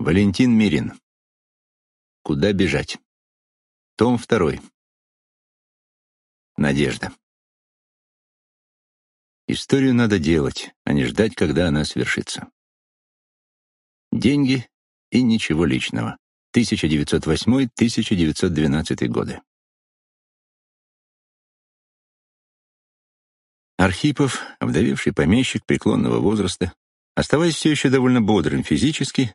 Валентин Мирин. Куда бежать? Том второй. Надежда. Историю надо делать, а не ждать, когда она свершится. Деньги и ничего личного. 1908-1912 годы. Архипов, овдовевший помещик преклонного возраста, оставаясь все еще довольно бодрым физически,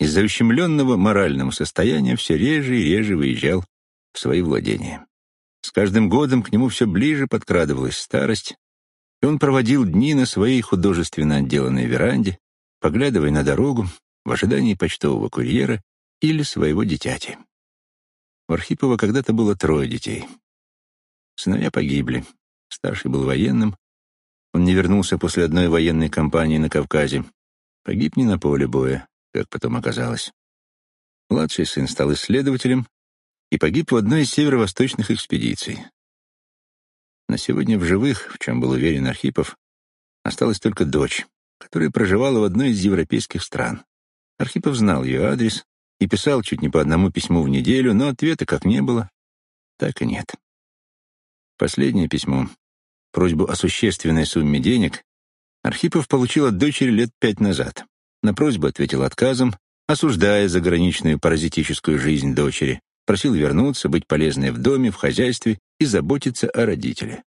из-за ущемленного морального состояния все реже и реже выезжал в свои владения. С каждым годом к нему все ближе подкрадывалась старость, и он проводил дни на своей художественно отделанной веранде, поглядывая на дорогу в ожидании почтового курьера или своего дитяти. У Архипова когда-то было трое детей. Сыновья погибли. Старший был военным. Он не вернулся после одной военной кампании на Кавказе. Погиб не на поле боя, как потом оказалось. Младший сын стал исследователем и погиб в одной из северо-восточных экспедиций. На сегодня в живых, в чем был уверен Архипов, осталась только дочь, которая проживала в одной из европейских стран. Архипов знал ее адрес и писал чуть не по одному письму в неделю, но ответа как не было, так и нет. Последнее письмо, просьбу о существенной сумме денег, Архипов получил от дочери лет пять назад. На просьбу ответил отказом, осуждая заграничную паразитическую жизнь дочери, просил вернуться, быть полезной в доме, в хозяйстве и заботиться о родителе.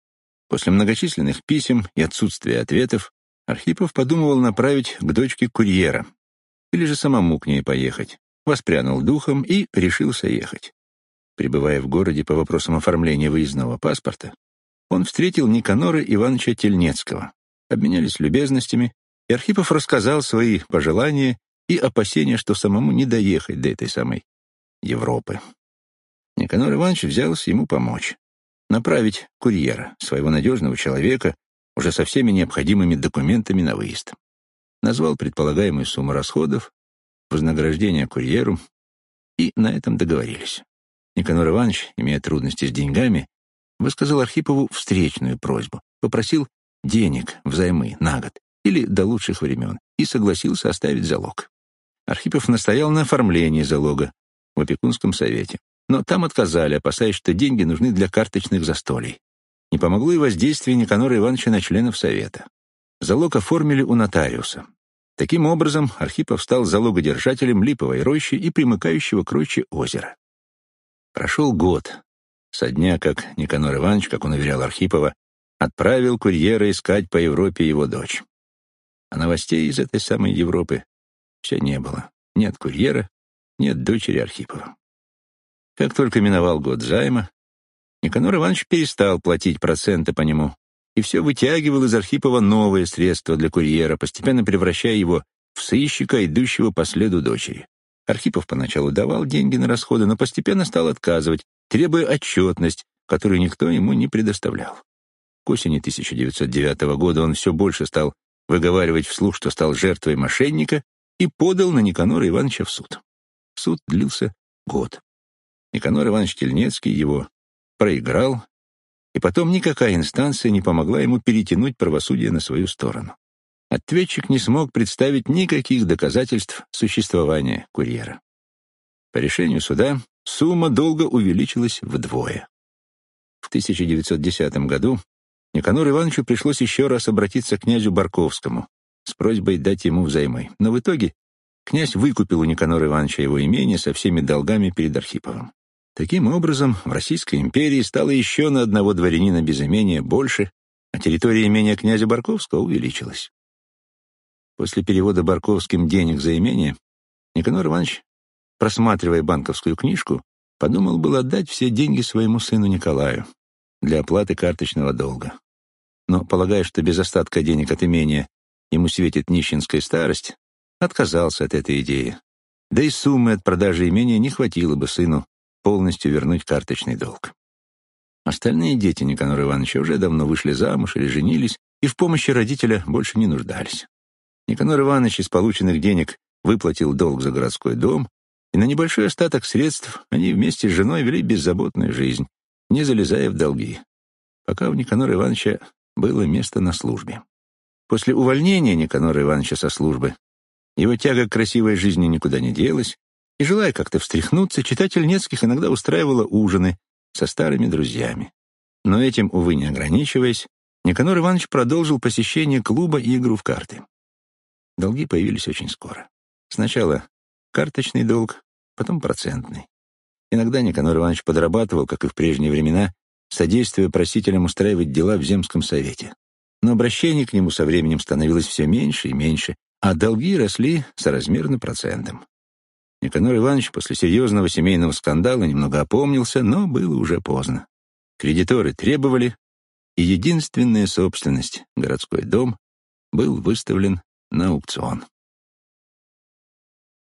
После многочисленных писем и отсутствия ответов Архипов подумывал направить к дочке курьера или же самому к ней поехать. Воспрянул духом и решился ехать. Прибывая в городе по вопросам оформления выездного паспорта, он встретил Никанора Ивановича Тельнецкого, обменялись любезностями, и Архипов рассказал свои пожелания и опасения, что самому не доехать до этой самой Европы. Никанор Иванович взялся ему помочь. Направить курьера, своего надежного человека, уже со всеми необходимыми документами на выезд. Назвал предполагаемую сумму расходов, вознаграждение курьеру, и на этом договорились. Никанор Иванович, имея трудности с деньгами, высказал Архипову встречную просьбу, попросил денег взаймы на год или до лучших времен, и согласился оставить залог. Архипов настоял на оформлении залога в опекунском совете, но там отказали, опасаясь, что деньги нужны для карточных застолий. Не помогло и воздействие Никанора Ивановича на членов совета. Залог оформили у нотариуса. Таким образом, Архипов стал залогодержателем Липовой рощи и примыкающего к роще озера. Прошел год со дня, как Никанор Иванович, как он уверял Архипова, отправил курьера искать по Европе его дочь. А новостей из этой самой Европы все не было. Нет курьера, нет дочери Архипова. Как только миновал год займа, Никанор Иванович перестал платить проценты по нему и все вытягивал из Архипова новые средства для курьера, постепенно превращая его в сыщика, идущего по следу дочери. Архипов поначалу давал деньги на расходы, но постепенно стал отказывать, требуя отчетность, которую никто ему не предоставлял. К осени 1909 года он все больше стал выговаривать вслух, что стал жертвой мошенника, и подал на Никанора Ивановича в суд. Суд длился год. Никанор Иванович Тельнецкий его проиграл, и потом никакая инстанция не помогла ему перетянуть правосудие на свою сторону. Ответчик не смог представить никаких доказательств существования курьера. По решению суда сумма долга увеличилась вдвое. В 1910 году Никанору Ивановичу пришлось еще раз обратиться к князю Барковскому с просьбой дать ему взаймы. Но в итоге князь выкупил у Никанора Ивановича его имение со всеми долгами перед Архиповым. Таким образом, в Российской империи стало еще на одного дворянина без имения больше, а территория имения князя Барковского увеличилась. После перевода Барковским денег за имение, Никанор Иванович, просматривая банковскую книжку, подумал было отдать все деньги своему сыну Николаю для оплаты карточного долга. Но, полагая, что без остатка денег от имения ему светит нищенская старость, отказался от этой идеи. Да и суммы от продажи имения не хватило бы сыну полностью вернуть карточный долг. Остальные дети Никанора Ивановича уже давно вышли замуж или женились и в помощи родителя больше не нуждались. Никанор Иванович из полученных денег выплатил долг за городской дом, и на небольшой остаток средств они вместе с женой вели беззаботную жизнь, не залезая в долги, пока у Никанора Ивановича было место на службе. После увольнения Никанора Ивановича со службы Его тяга к красивой жизни никуда не делась, и, желая как-то встряхнуться, читатель Нецких иногда устраивала ужины со старыми друзьями. Но этим, увы, не ограничиваясь, Никанор Иванович продолжил посещение клуба и игру в карты. Долги появились очень скоро. Сначала карточный долг, потом процентный. Иногда Никанор Иванович подрабатывал, как и в прежние времена, содействуя просителям устраивать дела в земском совете. Но обращение к нему со временем становилось все меньше и меньше, а долги росли соразмерно процентам. Никанор Иванович после серьезного семейного скандала немного опомнился, но было уже поздно. Кредиторы требовали, и единственная собственность, городской дом, был выставлен на аукцион.